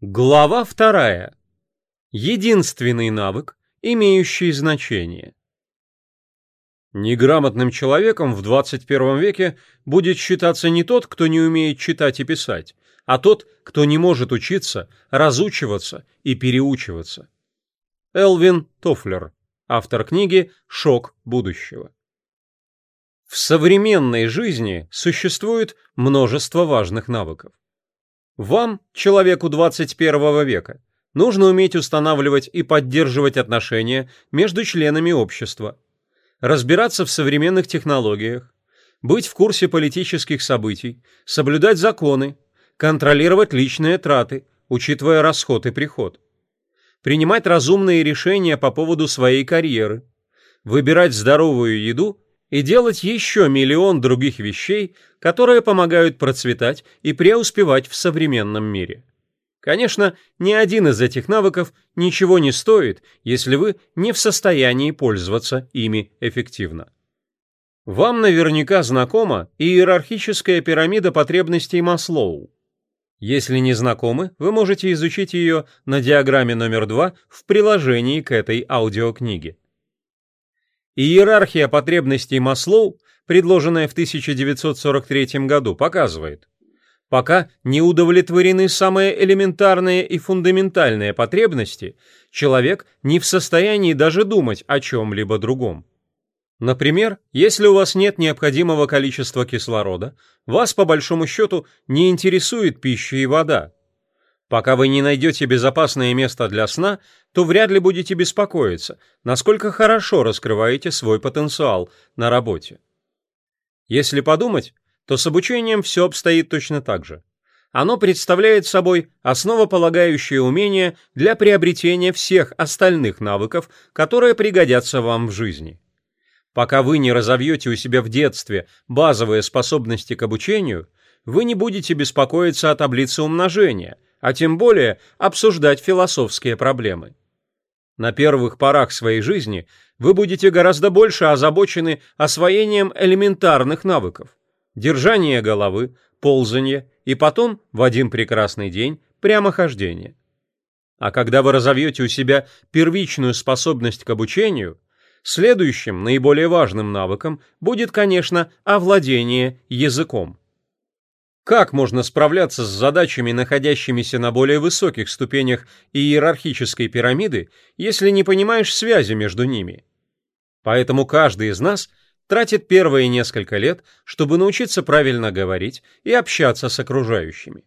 Глава вторая. Единственный навык, имеющий значение. Неграмотным человеком в 21 веке будет считаться не тот, кто не умеет читать и писать, а тот, кто не может учиться, разучиваться и переучиваться. Элвин Тофлер, автор книги «Шок будущего». В современной жизни существует множество важных навыков. Вам, человеку 21 века, нужно уметь устанавливать и поддерживать отношения между членами общества, разбираться в современных технологиях, быть в курсе политических событий, соблюдать законы, контролировать личные траты, учитывая расход и приход, принимать разумные решения по поводу своей карьеры, выбирать здоровую еду и делать еще миллион других вещей, которые помогают процветать и преуспевать в современном мире. Конечно, ни один из этих навыков ничего не стоит, если вы не в состоянии пользоваться ими эффективно. Вам наверняка знакома иерархическая пирамида потребностей Маслоу. Если не знакомы, вы можете изучить ее на диаграмме номер 2 в приложении к этой аудиокниге. Иерархия потребностей Маслоу, предложенная в 1943 году, показывает, пока не удовлетворены самые элементарные и фундаментальные потребности, человек не в состоянии даже думать о чем-либо другом. Например, если у вас нет необходимого количества кислорода, вас по большому счету не интересует пища и вода, Пока вы не найдете безопасное место для сна, то вряд ли будете беспокоиться, насколько хорошо раскрываете свой потенциал на работе. Если подумать, то с обучением все обстоит точно так же. Оно представляет собой основополагающее умение для приобретения всех остальных навыков, которые пригодятся вам в жизни. Пока вы не разовьете у себя в детстве базовые способности к обучению, вы не будете беспокоиться о таблице умножения – а тем более обсуждать философские проблемы. На первых порах своей жизни вы будете гораздо больше озабочены освоением элементарных навыков – держание головы, ползание и потом, в один прекрасный день, прямохождение. А когда вы разовьете у себя первичную способность к обучению, следующим наиболее важным навыком будет, конечно, овладение языком. Как можно справляться с задачами, находящимися на более высоких ступенях иерархической пирамиды, если не понимаешь связи между ними? Поэтому каждый из нас тратит первые несколько лет, чтобы научиться правильно говорить и общаться с окружающими.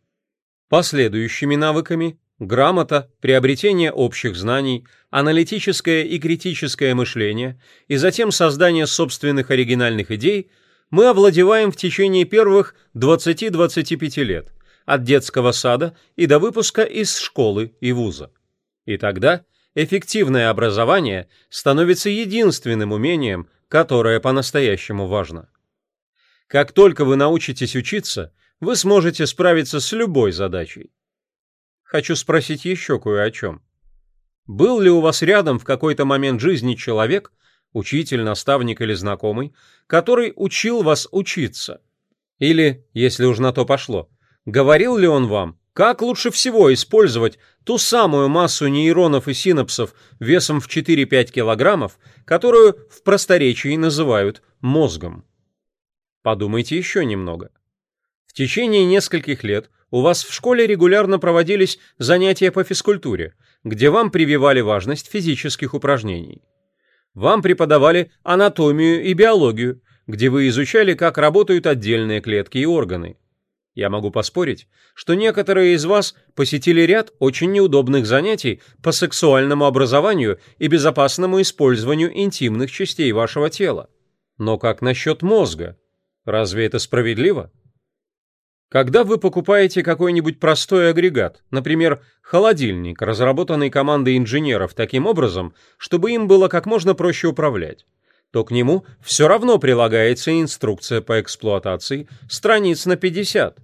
Последующими навыками грамота, приобретение общих знаний, аналитическое и критическое мышление и затем создание собственных оригинальных идей – мы овладеваем в течение первых 20-25 лет, от детского сада и до выпуска из школы и вуза. И тогда эффективное образование становится единственным умением, которое по-настоящему важно. Как только вы научитесь учиться, вы сможете справиться с любой задачей. Хочу спросить еще кое о чем. Был ли у вас рядом в какой-то момент жизни человек, учитель, наставник или знакомый, который учил вас учиться? Или, если уж на то пошло, говорил ли он вам, как лучше всего использовать ту самую массу нейронов и синапсов весом в 4-5 килограммов, которую в просторечии называют мозгом? Подумайте еще немного. В течение нескольких лет у вас в школе регулярно проводились занятия по физкультуре, где вам прививали важность физических упражнений. Вам преподавали анатомию и биологию, где вы изучали, как работают отдельные клетки и органы. Я могу поспорить, что некоторые из вас посетили ряд очень неудобных занятий по сексуальному образованию и безопасному использованию интимных частей вашего тела. Но как насчет мозга? Разве это справедливо? Когда вы покупаете какой-нибудь простой агрегат, например, холодильник, разработанный командой инженеров таким образом, чтобы им было как можно проще управлять, то к нему все равно прилагается инструкция по эксплуатации страниц на 50.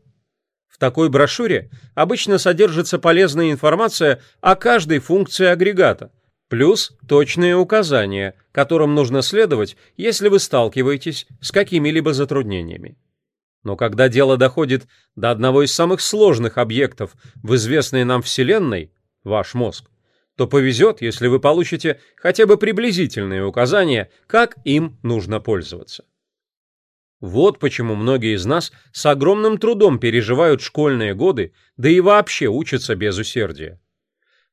В такой брошюре обычно содержится полезная информация о каждой функции агрегата, плюс точные указания, которым нужно следовать, если вы сталкиваетесь с какими-либо затруднениями. Но когда дело доходит до одного из самых сложных объектов в известной нам Вселенной, ваш мозг, то повезет, если вы получите хотя бы приблизительные указания, как им нужно пользоваться. Вот почему многие из нас с огромным трудом переживают школьные годы, да и вообще учатся без усердия.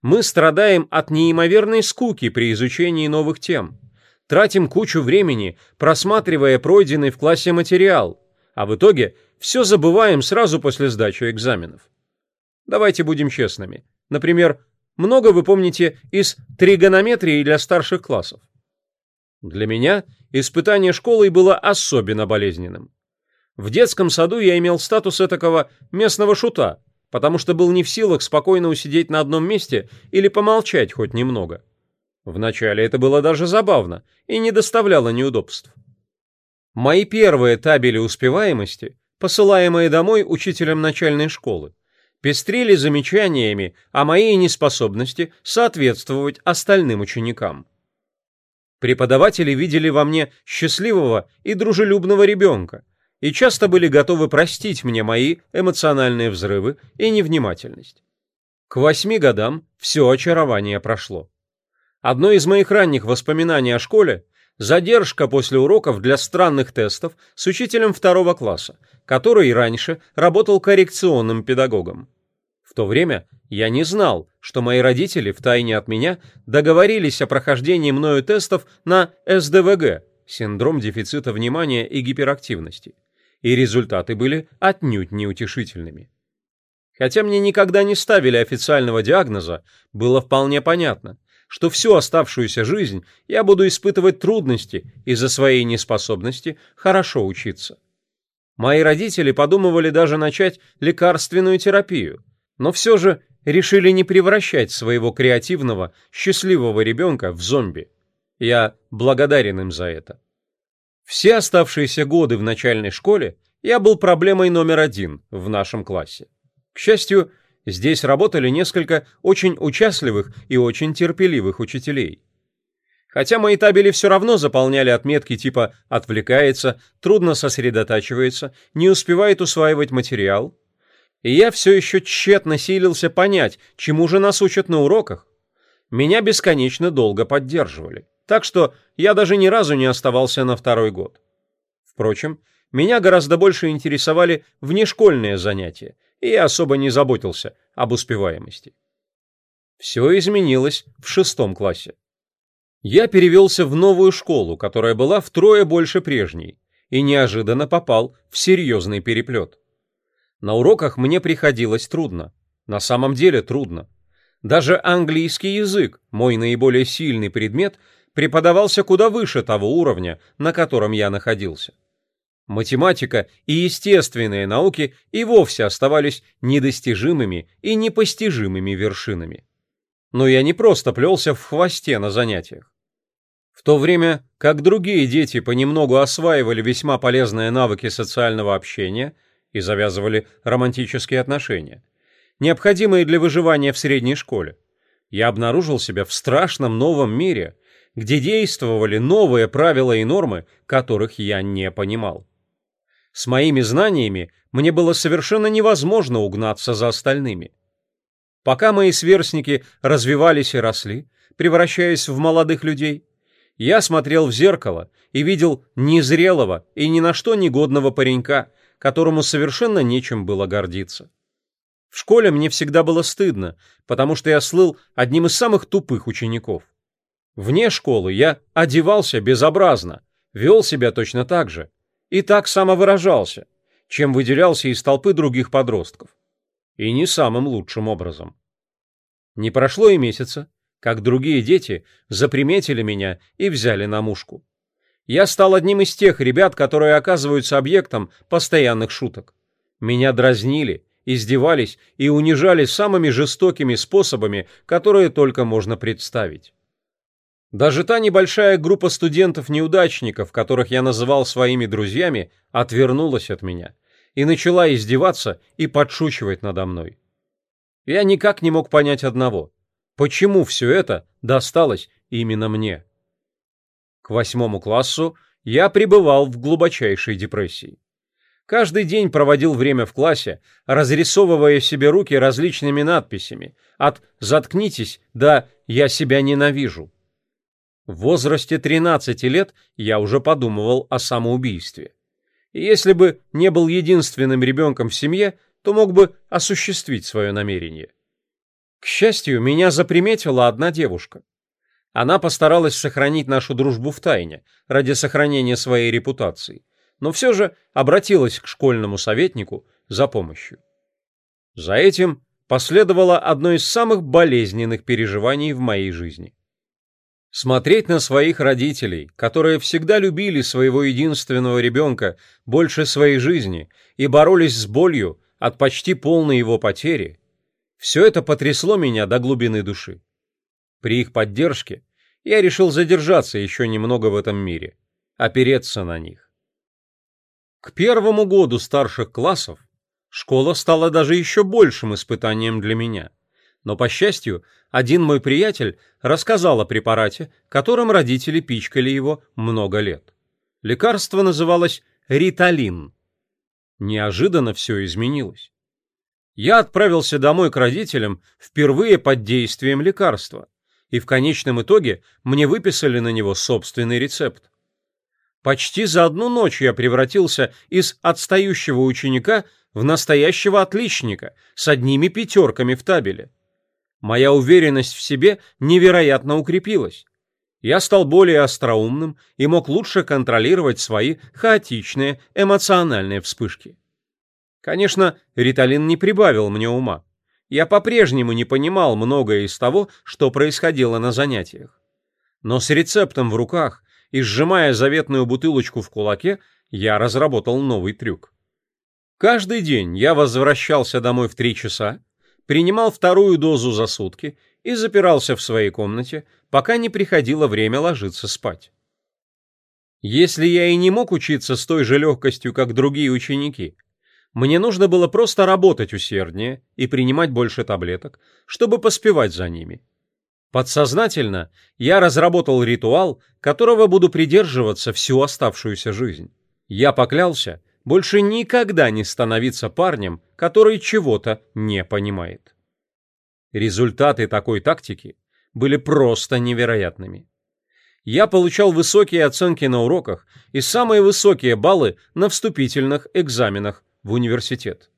Мы страдаем от неимоверной скуки при изучении новых тем, тратим кучу времени, просматривая пройденный в классе материал – а в итоге все забываем сразу после сдачи экзаменов. Давайте будем честными. Например, много вы помните из тригонометрии для старших классов. Для меня испытание школой было особенно болезненным. В детском саду я имел статус этакого местного шута, потому что был не в силах спокойно усидеть на одном месте или помолчать хоть немного. Вначале это было даже забавно и не доставляло неудобств. Мои первые табели успеваемости, посылаемые домой учителем начальной школы, пестрили замечаниями о моей неспособности соответствовать остальным ученикам. Преподаватели видели во мне счастливого и дружелюбного ребенка и часто были готовы простить мне мои эмоциональные взрывы и невнимательность. К восьми годам все очарование прошло. Одно из моих ранних воспоминаний о школе задержка после уроков для странных тестов с учителем второго класса, который раньше работал коррекционным педагогом. В то время я не знал, что мои родители втайне от меня договорились о прохождении мною тестов на СДВГ – синдром дефицита внимания и гиперактивности, и результаты были отнюдь неутешительными. Хотя мне никогда не ставили официального диагноза, было вполне понятно, что всю оставшуюся жизнь я буду испытывать трудности из-за своей неспособности хорошо учиться. Мои родители подумывали даже начать лекарственную терапию, но все же решили не превращать своего креативного, счастливого ребенка в зомби. Я благодарен им за это. Все оставшиеся годы в начальной школе я был проблемой номер один в нашем классе. К счастью, Здесь работали несколько очень участливых и очень терпеливых учителей. Хотя мои табели все равно заполняли отметки типа «отвлекается», «трудно сосредотачивается», «не успевает усваивать материал». И я все еще тщетно силился понять, чему же нас учат на уроках. Меня бесконечно долго поддерживали. Так что я даже ни разу не оставался на второй год. Впрочем, меня гораздо больше интересовали внешкольные занятия, и особо не заботился об успеваемости. Все изменилось в шестом классе. Я перевелся в новую школу, которая была втрое больше прежней, и неожиданно попал в серьезный переплет. На уроках мне приходилось трудно. На самом деле трудно. Даже английский язык, мой наиболее сильный предмет, преподавался куда выше того уровня, на котором я находился математика и естественные науки и вовсе оставались недостижимыми и непостижимыми вершинами. Но я не просто плелся в хвосте на занятиях. В то время, как другие дети понемногу осваивали весьма полезные навыки социального общения и завязывали романтические отношения, необходимые для выживания в средней школе, я обнаружил себя в страшном новом мире – где действовали новые правила и нормы, которых я не понимал. С моими знаниями мне было совершенно невозможно угнаться за остальными. Пока мои сверстники развивались и росли, превращаясь в молодых людей, я смотрел в зеркало и видел незрелого и ни на что негодного паренька, которому совершенно нечем было гордиться. В школе мне всегда было стыдно, потому что я слыл одним из самых тупых учеников. Вне школы я одевался безобразно, вел себя точно так же – и так самовыражался, чем выделялся из толпы других подростков. И не самым лучшим образом. Не прошло и месяца, как другие дети заприметили меня и взяли на мушку. Я стал одним из тех ребят, которые оказываются объектом постоянных шуток. Меня дразнили, издевались и унижали самыми жестокими способами, которые только можно представить. Даже та небольшая группа студентов-неудачников, которых я называл своими друзьями, отвернулась от меня и начала издеваться и подшучивать надо мной. Я никак не мог понять одного. Почему все это досталось именно мне? К восьмому классу я пребывал в глубочайшей депрессии. Каждый день проводил время в классе, разрисовывая себе руки различными надписями от «заткнитесь» до «я себя ненавижу». В возрасте 13 лет я уже подумывал о самоубийстве. И если бы не был единственным ребенком в семье, то мог бы осуществить свое намерение. К счастью, меня заприметила одна девушка. Она постаралась сохранить нашу дружбу в тайне ради сохранения своей репутации, но все же обратилась к школьному советнику за помощью. За этим последовало одно из самых болезненных переживаний в моей жизни – Смотреть на своих родителей, которые всегда любили своего единственного ребенка больше своей жизни и боролись с болью от почти полной его потери, все это потрясло меня до глубины души. При их поддержке я решил задержаться еще немного в этом мире, опереться на них. К первому году старших классов школа стала даже еще большим испытанием для меня. Но, по счастью, один мой приятель рассказал о препарате, которым родители пичкали его много лет. Лекарство называлось «Риталин». Неожиданно все изменилось. Я отправился домой к родителям впервые под действием лекарства, и в конечном итоге мне выписали на него собственный рецепт. Почти за одну ночь я превратился из отстающего ученика в настоящего отличника с одними пятерками в табеле моя уверенность в себе невероятно укрепилась. Я стал более остроумным и мог лучше контролировать свои хаотичные эмоциональные вспышки. Конечно, риталин не прибавил мне ума. Я по-прежнему не понимал многое из того, что происходило на занятиях. Но с рецептом в руках и сжимая заветную бутылочку в кулаке, я разработал новый трюк. Каждый день я возвращался домой в три часа, принимал вторую дозу за сутки и запирался в своей комнате, пока не приходило время ложиться спать. Если я и не мог учиться с той же легкостью, как другие ученики, мне нужно было просто работать усерднее и принимать больше таблеток, чтобы поспевать за ними. Подсознательно я разработал ритуал, которого буду придерживаться всю оставшуюся жизнь. Я поклялся, больше никогда не становиться парнем, который чего-то не понимает. Результаты такой тактики были просто невероятными. Я получал высокие оценки на уроках и самые высокие баллы на вступительных экзаменах в университет.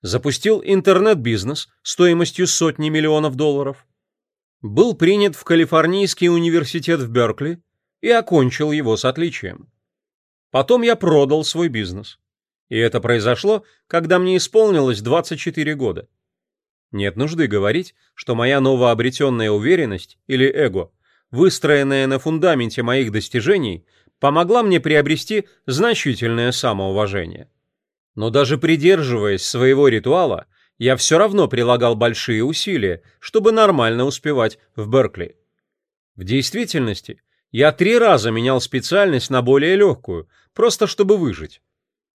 Запустил интернет-бизнес стоимостью сотни миллионов долларов. Был принят в Калифорнийский университет в Беркли и окончил его с отличием. Потом я продал свой бизнес. И это произошло, когда мне исполнилось 24 года. Нет нужды говорить, что моя новообретенная уверенность или эго, выстроенная на фундаменте моих достижений, помогла мне приобрести значительное самоуважение. Но даже придерживаясь своего ритуала, я все равно прилагал большие усилия, чтобы нормально успевать в Беркли. В действительности – я три раза менял специальность на более легкую, просто чтобы выжить.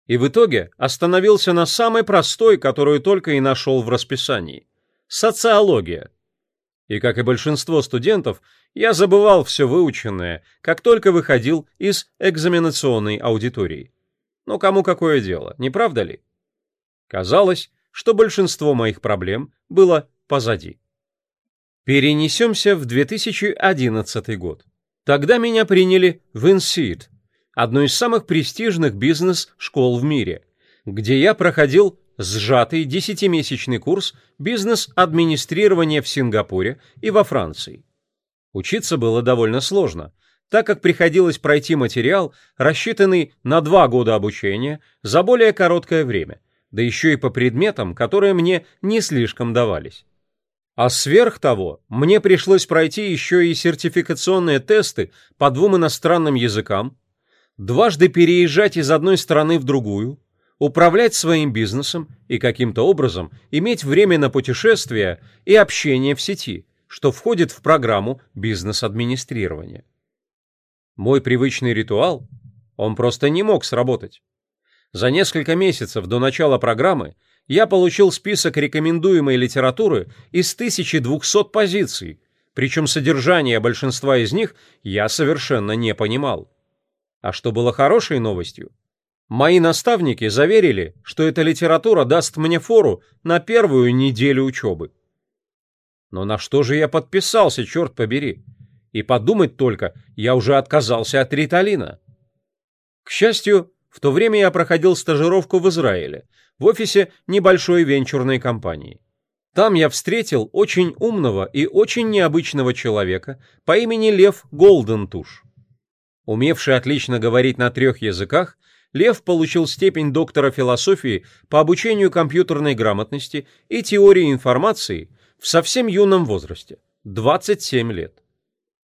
И в итоге остановился на самой простой, которую только и нашел в расписании – социология. И, как и большинство студентов, я забывал все выученное, как только выходил из экзаменационной аудитории. Но кому какое дело, не правда ли? Казалось, что большинство моих проблем было позади. Перенесемся в 2011 год. Тогда меня приняли в Инсид, одну из самых престижных бизнес-школ в мире, где я проходил сжатый десятимесячный курс бизнес-администрирования в Сингапуре и во Франции. Учиться было довольно сложно, так как приходилось пройти материал, рассчитанный на два года обучения за более короткое время, да еще и по предметам, которые мне не слишком давались. А сверх того, мне пришлось пройти еще и сертификационные тесты по двум иностранным языкам, дважды переезжать из одной страны в другую, управлять своим бизнесом и каким-то образом иметь время на путешествия и общение в сети, что входит в программу бизнес-администрирования. Мой привычный ритуал, он просто не мог сработать. За несколько месяцев до начала программы – я получил список рекомендуемой литературы из 1200 позиций, причем содержание большинства из них я совершенно не понимал. А что было хорошей новостью? Мои наставники заверили, что эта литература даст мне фору на первую неделю учебы. Но на что же я подписался, черт побери? И подумать только, я уже отказался от риталина. К счастью, в то время я проходил стажировку в Израиле, в офисе небольшой венчурной компании. Там я встретил очень умного и очень необычного человека по имени Лев Голдентуш. Умевший отлично говорить на трех языках, Лев получил степень доктора философии по обучению компьютерной грамотности и теории информации в совсем юном возрасте – 27 лет.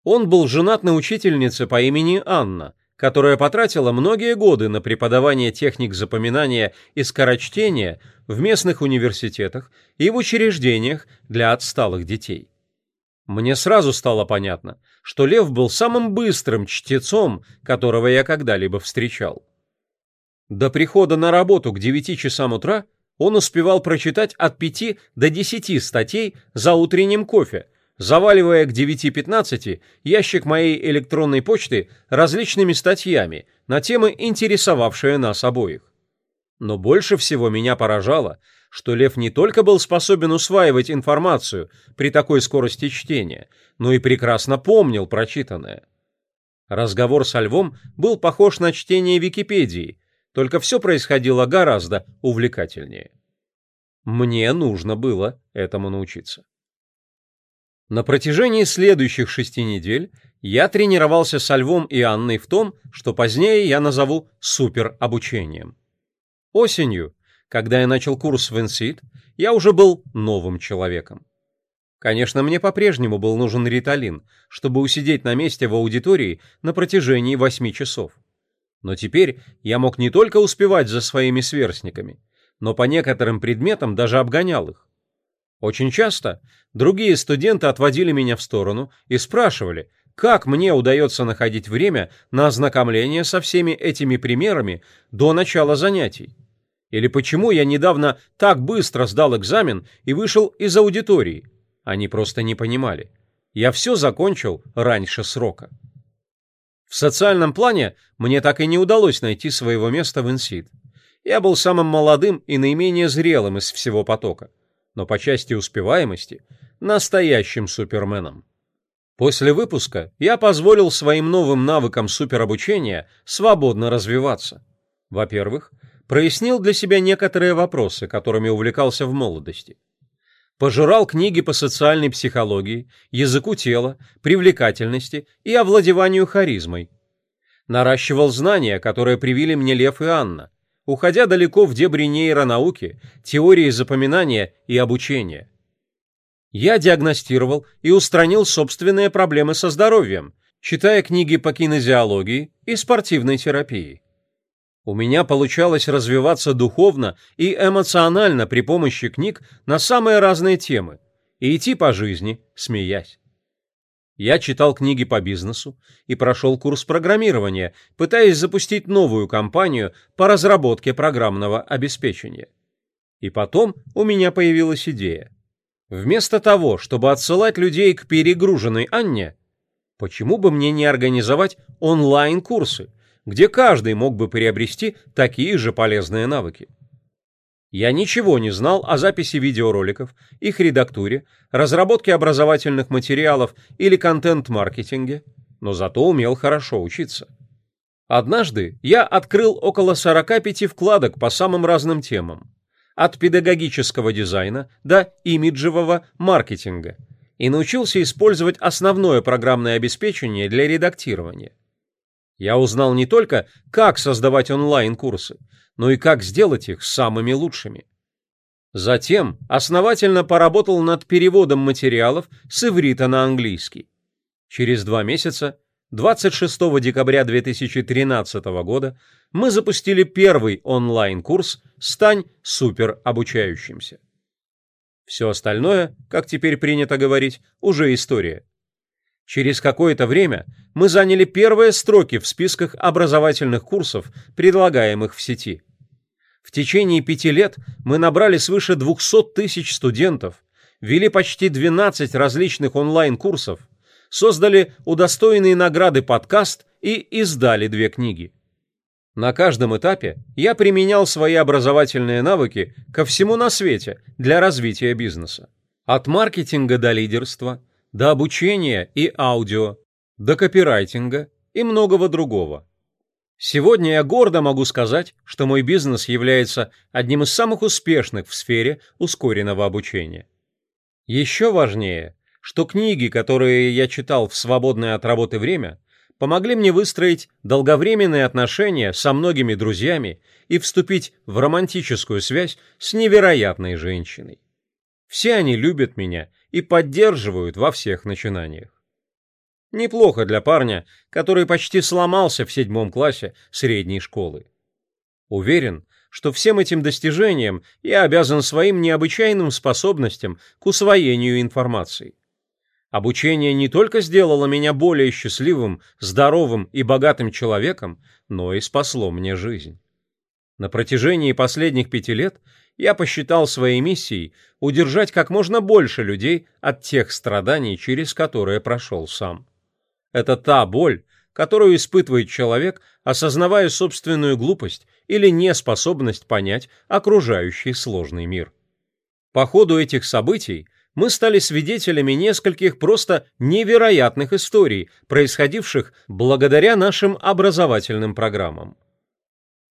Он был женат на учительнице по имени Анна, которая потратила многие годы на преподавание техник запоминания и скорочтения в местных университетах и в учреждениях для отсталых детей. Мне сразу стало понятно, что Лев был самым быстрым чтецом, которого я когда-либо встречал. До прихода на работу к 9 часам утра он успевал прочитать от 5 до 10 статей за утренним кофе – заваливая к 9.15 ящик моей электронной почты различными статьями на темы, интересовавшие нас обоих. Но больше всего меня поражало, что Лев не только был способен усваивать информацию при такой скорости чтения, но и прекрасно помнил прочитанное. Разговор со Львом был похож на чтение Википедии, только все происходило гораздо увлекательнее. Мне нужно было этому научиться. На протяжении следующих шести недель я тренировался со Львом и Анной в том, что позднее я назову суперобучением. Осенью, когда я начал курс в Инсид, я уже был новым человеком. Конечно, мне по-прежнему был нужен риталин, чтобы усидеть на месте в аудитории на протяжении восьми часов. Но теперь я мог не только успевать за своими сверстниками, но по некоторым предметам даже обгонял их. Очень часто другие студенты отводили меня в сторону и спрашивали, как мне удается находить время на ознакомление со всеми этими примерами до начала занятий. Или почему я недавно так быстро сдал экзамен и вышел из аудитории. Они просто не понимали. Я все закончил раньше срока. В социальном плане мне так и не удалось найти своего места в Инсид. Я был самым молодым и наименее зрелым из всего потока но по части успеваемости настоящим суперменом. После выпуска я позволил своим новым навыкам суперобучения свободно развиваться. Во-первых, прояснил для себя некоторые вопросы, которыми увлекался в молодости. Пожирал книги по социальной психологии, языку тела, привлекательности и овладеванию харизмой. Наращивал знания, которые привили мне Лев и Анна – уходя далеко в дебри нейронауки, теории запоминания и обучения. Я диагностировал и устранил собственные проблемы со здоровьем, читая книги по кинезиологии и спортивной терапии. У меня получалось развиваться духовно и эмоционально при помощи книг на самые разные темы и идти по жизни, смеясь. Я читал книги по бизнесу и прошел курс программирования, пытаясь запустить новую компанию по разработке программного обеспечения. И потом у меня появилась идея. Вместо того, чтобы отсылать людей к перегруженной Анне, почему бы мне не организовать онлайн-курсы, где каждый мог бы приобрести такие же полезные навыки? Я ничего не знал о записи видеороликов, их редактуре, разработке образовательных материалов или контент-маркетинге, но зато умел хорошо учиться. Однажды я открыл около 45 вкладок по самым разным темам. От педагогического дизайна до имиджевого маркетинга. И научился использовать основное программное обеспечение для редактирования. Я узнал не только, как создавать онлайн-курсы, но и как сделать их самыми лучшими. Затем основательно поработал над переводом материалов с иврита на английский. Через два месяца, 26 декабря 2013 года, мы запустили первый онлайн-курс «Стань суперобучающимся». Все остальное, как теперь принято говорить, уже история. Через какое-то время мы заняли первые строки в списках образовательных курсов, предлагаемых в сети. В течение пяти лет мы набрали свыше 200 тысяч студентов, вели почти 12 различных онлайн-курсов, создали удостоенные награды подкаст и издали две книги. На каждом этапе я применял свои образовательные навыки ко всему на свете для развития бизнеса. От маркетинга до лидерства – до обучения и аудио, до копирайтинга и многого другого. Сегодня я гордо могу сказать, что мой бизнес является одним из самых успешных в сфере ускоренного обучения. Еще важнее, что книги, которые я читал в свободное от работы время, помогли мне выстроить долговременные отношения со многими друзьями и вступить в романтическую связь с невероятной женщиной. Все они любят меня и поддерживают во всех начинаниях. Неплохо для парня, который почти сломался в седьмом классе средней школы. Уверен, что всем этим достижениям я обязан своим необычайным способностям к усвоению информации. Обучение не только сделало меня более счастливым, здоровым и богатым человеком, но и спасло мне жизнь. На протяжении последних пяти лет я посчитал своей миссией удержать как можно больше людей от тех страданий, через которые прошел сам. Это та боль, которую испытывает человек, осознавая собственную глупость или неспособность понять окружающий сложный мир. По ходу этих событий мы стали свидетелями нескольких просто невероятных историй, происходивших благодаря нашим образовательным программам.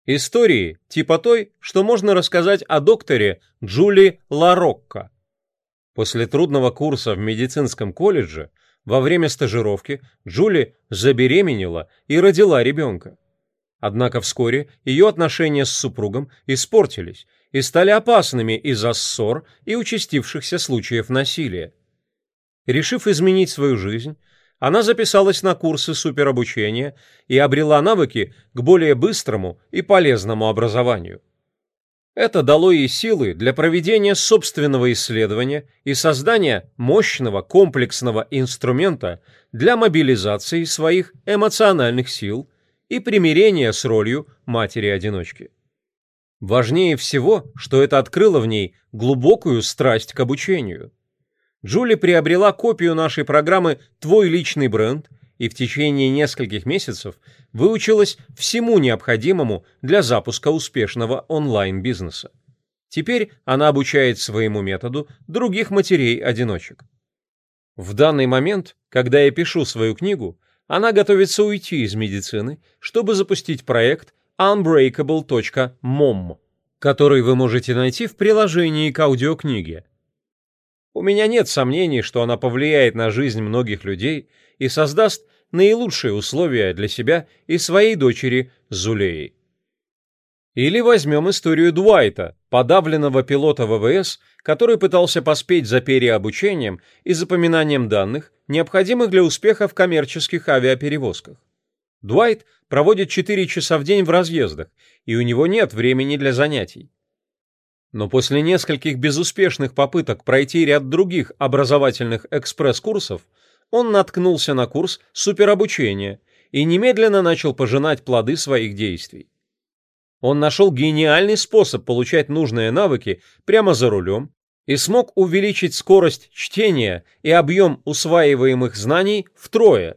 Истории типа той, что можно рассказать о докторе Джули Ларокко. После трудного курса в медицинском колледже во время стажировки Джули забеременела и родила ребенка. Однако вскоре ее отношения с супругом испортились и стали опасными из-за ссор и участившихся случаев насилия. Решив изменить свою жизнь, она записалась на курсы суперобучения и обрела навыки к более быстрому и полезному образованию. Это дало ей силы для проведения собственного исследования и создания мощного комплексного инструмента для мобилизации своих эмоциональных сил и примирения с ролью матери-одиночки. Важнее всего, что это открыло в ней глубокую страсть к обучению – Джули приобрела копию нашей программы «Твой личный бренд» и в течение нескольких месяцев выучилась всему необходимому для запуска успешного онлайн-бизнеса. Теперь она обучает своему методу других матерей-одиночек. В данный момент, когда я пишу свою книгу, она готовится уйти из медицины, чтобы запустить проект unbreakable.mom, который вы можете найти в приложении к аудиокниге – у меня нет сомнений, что она повлияет на жизнь многих людей и создаст наилучшие условия для себя и своей дочери Зулеи. Или возьмем историю Дуайта, подавленного пилота ВВС, который пытался поспеть за переобучением и запоминанием данных, необходимых для успеха в коммерческих авиаперевозках. Дуайт проводит 4 часа в день в разъездах, и у него нет времени для занятий. Но после нескольких безуспешных попыток пройти ряд других образовательных экспресс-курсов, он наткнулся на курс суперобучения и немедленно начал пожинать плоды своих действий. Он нашел гениальный способ получать нужные навыки прямо за рулем и смог увеличить скорость чтения и объем усваиваемых знаний втрое.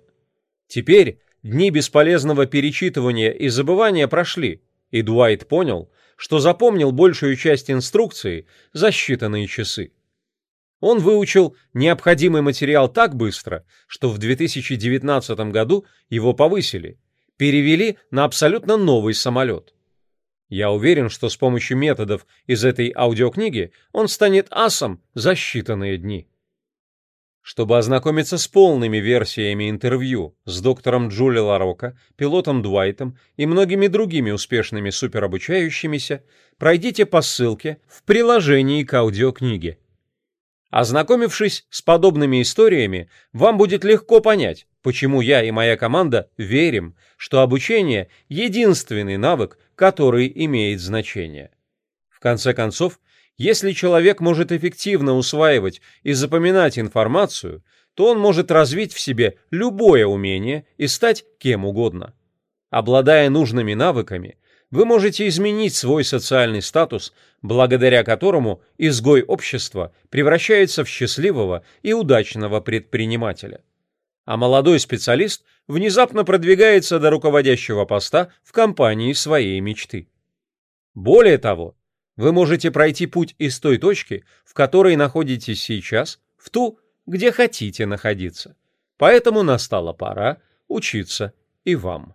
Теперь дни бесполезного перечитывания и забывания прошли, и Дуайт понял – что запомнил большую часть инструкции за считанные часы. Он выучил необходимый материал так быстро, что в 2019 году его повысили, перевели на абсолютно новый самолет. Я уверен, что с помощью методов из этой аудиокниги он станет асом за считанные дни. Чтобы ознакомиться с полными версиями интервью с доктором Джули Ларока, пилотом Дуайтом и многими другими успешными суперобучающимися, пройдите по ссылке в приложении к аудиокниге. Ознакомившись с подобными историями, вам будет легко понять, почему я и моя команда верим, что обучение – единственный навык, который имеет значение. В конце концов, если человек может эффективно усваивать и запоминать информацию, то он может развить в себе любое умение и стать кем угодно. Обладая нужными навыками, вы можете изменить свой социальный статус, благодаря которому изгой общества превращается в счастливого и удачного предпринимателя. А молодой специалист внезапно продвигается до руководящего поста в компании своей мечты. Более того, вы можете пройти путь из той точки, в которой находитесь сейчас, в ту, где хотите находиться. Поэтому настала пора учиться и вам.